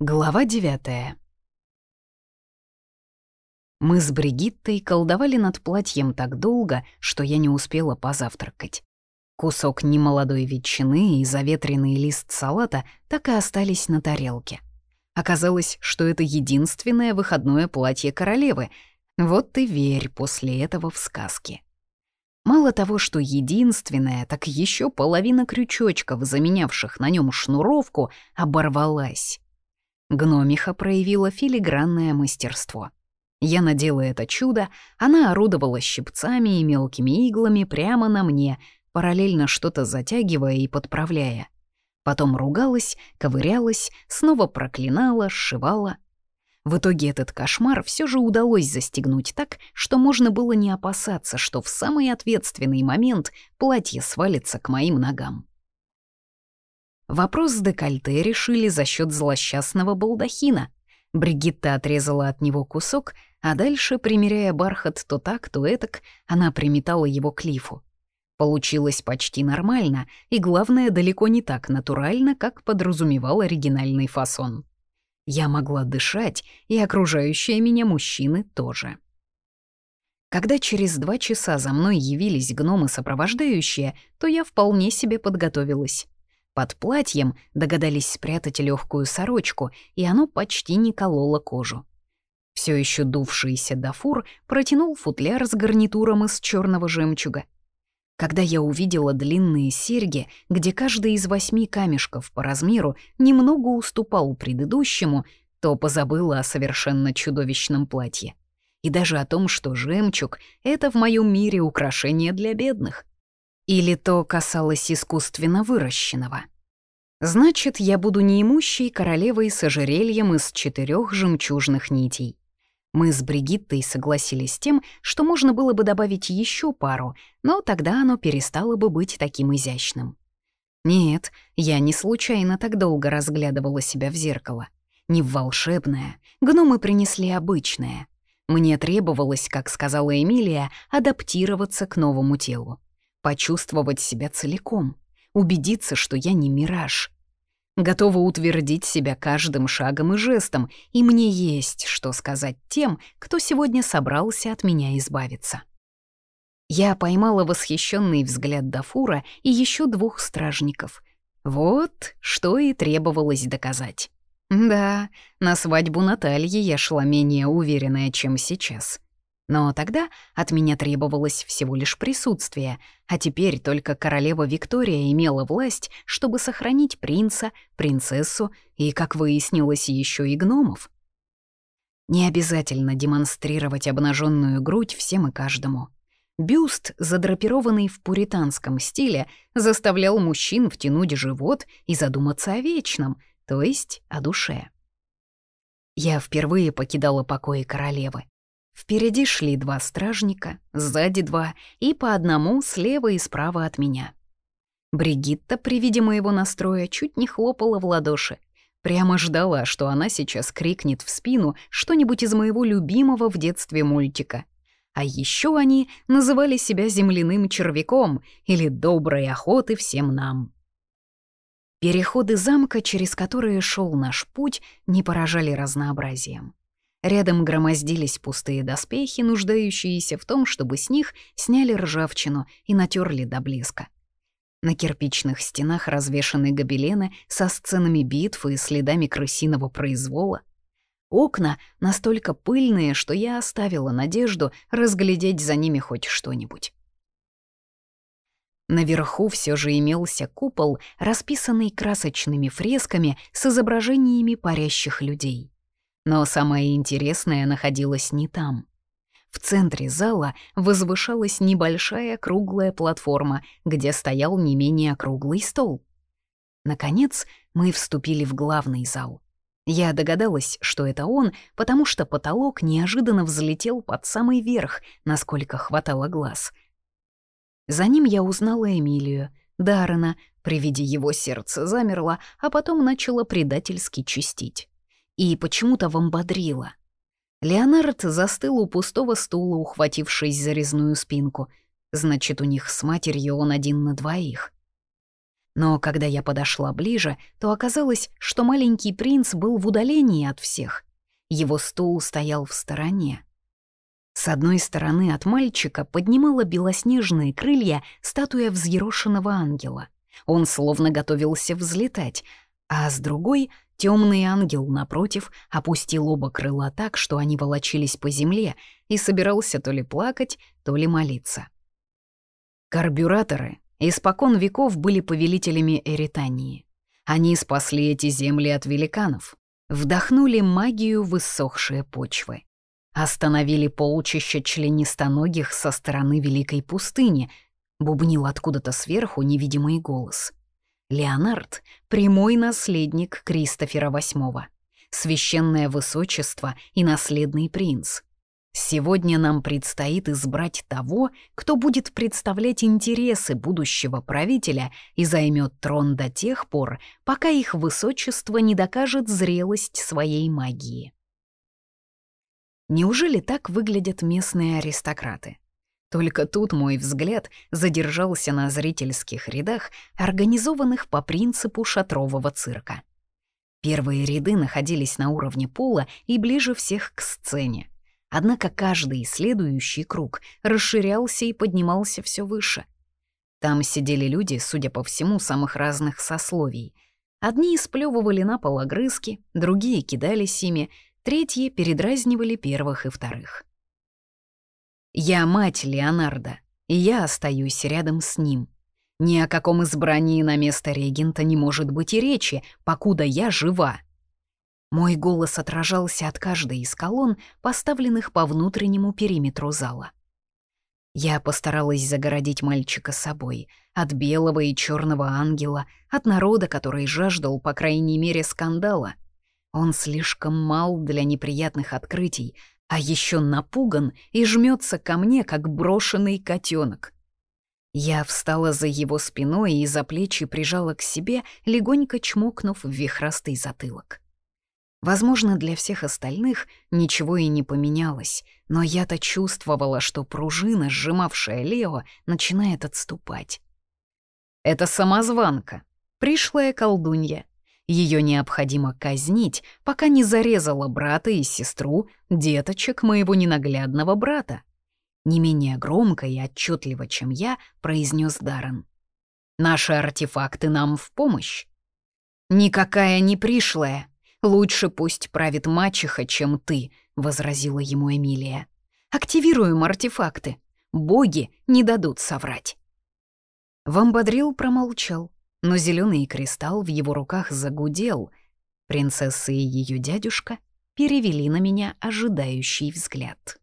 Глава девятая. Мы с Бригиттой колдовали над платьем так долго, что я не успела позавтракать. Кусок немолодой ветчины и заветренный лист салата так и остались на тарелке. Оказалось, что это единственное выходное платье королевы. Вот ты верь после этого в сказки. Мало того, что единственное, так еще половина крючочков, заменявших на нем шнуровку, оборвалась. Гномиха проявила филигранное мастерство. Я надела это чудо, она орудовала щипцами и мелкими иглами прямо на мне, параллельно что-то затягивая и подправляя. Потом ругалась, ковырялась, снова проклинала, сшивала. В итоге этот кошмар все же удалось застегнуть так, что можно было не опасаться, что в самый ответственный момент платье свалится к моим ногам. Вопрос с декольте решили за счет злосчастного балдахина. Бригитта отрезала от него кусок, а дальше, примеряя бархат то так, то этак, она приметала его к лифу. Получилось почти нормально, и главное, далеко не так натурально, как подразумевал оригинальный фасон. Я могла дышать, и окружающие меня мужчины тоже. Когда через два часа за мной явились гномы-сопровождающие, то я вполне себе подготовилась. Под платьем догадались спрятать легкую сорочку, и оно почти не кололо кожу. Все еще дувшийся Дафур протянул футляр с гарнитуром из черного жемчуга. Когда я увидела длинные серьги, где каждый из восьми камешков по размеру немного уступал предыдущему, то позабыла о совершенно чудовищном платье. И даже о том, что жемчуг — это в моем мире украшение для бедных. Или то касалось искусственно выращенного. Значит, я буду неимущей королевой с ожерельем из четырех жемчужных нитей. Мы с Бригиттой согласились с тем, что можно было бы добавить еще пару, но тогда оно перестало бы быть таким изящным. Нет, я не случайно так долго разглядывала себя в зеркало. Не в волшебное, гномы принесли обычное. Мне требовалось, как сказала Эмилия, адаптироваться к новому телу почувствовать себя целиком, убедиться, что я не мираж. Готова утвердить себя каждым шагом и жестом, и мне есть что сказать тем, кто сегодня собрался от меня избавиться. Я поймала восхищенный взгляд Дафура и еще двух стражников. Вот что и требовалось доказать. Да, на свадьбу Натальи я шла менее уверенная, чем сейчас. Но тогда от меня требовалось всего лишь присутствие, а теперь только королева Виктория имела власть, чтобы сохранить принца, принцессу и, как выяснилось, еще и гномов. Не обязательно демонстрировать обнаженную грудь всем и каждому. Бюст, задрапированный в пуританском стиле, заставлял мужчин втянуть живот и задуматься о вечном, то есть о душе. Я впервые покидала покои королевы. Впереди шли два стражника, сзади два и по одному слева и справа от меня. Бригитта при виде моего настроя чуть не хлопала в ладоши. Прямо ждала, что она сейчас крикнет в спину что-нибудь из моего любимого в детстве мультика. А еще они называли себя земляным червяком или доброй охоты всем нам. Переходы замка, через которые шел наш путь, не поражали разнообразием. Рядом громоздились пустые доспехи, нуждающиеся в том, чтобы с них сняли ржавчину и натерли до блеска. На кирпичных стенах развешаны гобелены со сценами битв и следами крысиного произвола. Окна настолько пыльные, что я оставила надежду разглядеть за ними хоть что-нибудь. Наверху все же имелся купол, расписанный красочными фресками с изображениями парящих людей. Но самое интересное находилось не там. В центре зала возвышалась небольшая круглая платформа, где стоял не менее круглый стол. Наконец, мы вступили в главный зал. Я догадалась, что это он, потому что потолок неожиданно взлетел под самый верх, насколько хватало глаз. За ним я узнала Эмилию, Даррена, при виде его сердце замерло, а потом начало предательски чистить и почему-то вомбодрила. Леонард застыл у пустого стула, ухватившись за резную спинку. Значит, у них с матерью он один на двоих. Но когда я подошла ближе, то оказалось, что маленький принц был в удалении от всех. Его стул стоял в стороне. С одной стороны от мальчика поднимала белоснежные крылья статуя взъерошенного ангела. Он словно готовился взлетать, а с другой — темный ангел, напротив, опустил оба крыла так, что они волочились по земле, и собирался то ли плакать, то ли молиться. Карбюраторы испокон веков были повелителями Эритании. Они спасли эти земли от великанов, вдохнули магию в иссохшие почвы. Остановили полчища членистоногих со стороны Великой пустыни, бубнил откуда-то сверху невидимый голос. Леонард — прямой наследник Кристофера VIII, священное высочество и наследный принц. Сегодня нам предстоит избрать того, кто будет представлять интересы будущего правителя и займет трон до тех пор, пока их высочество не докажет зрелость своей магии. Неужели так выглядят местные аристократы? Только тут мой взгляд задержался на зрительских рядах, организованных по принципу шатрового цирка. Первые ряды находились на уровне пола и ближе всех к сцене. Однако каждый следующий круг расширялся и поднимался все выше. Там сидели люди, судя по всему, самых разных сословий. Одни сплевывали на пол огрызки, другие кидались ими, третьи передразнивали первых и вторых. Я мать Леонардо, и я остаюсь рядом с ним. Ни о каком избрании на место регента не может быть и речи, покуда я жива. Мой голос отражался от каждой из колонн, поставленных по внутреннему периметру зала. Я постаралась загородить мальчика собой, от белого и черного ангела, от народа, который жаждал, по крайней мере, скандала. Он слишком мал для неприятных открытий, а еще напуган и жмется ко мне, как брошенный котенок. Я встала за его спиной и за плечи прижала к себе, легонько чмокнув в вихрастый затылок. Возможно, для всех остальных ничего и не поменялось, но я-то чувствовала, что пружина, сжимавшая Лео, начинает отступать. Это самозванка, пришлая колдунья, ее необходимо казнить, пока не зарезала брата и сестру, деточек моего ненаглядного брата. Не менее громко и отчетливо, чем я, произнес Даррен. Наши артефакты нам в помощь. Никакая не пришлая. Лучше пусть правит мачеха, чем ты, возразила ему Эмилия. Активируем артефакты. Боги не дадут соврать. Вамбадрил промолчал но зеленый кристалл в его руках загудел. Принцесса и ее дядюшка перевели на меня ожидающий взгляд.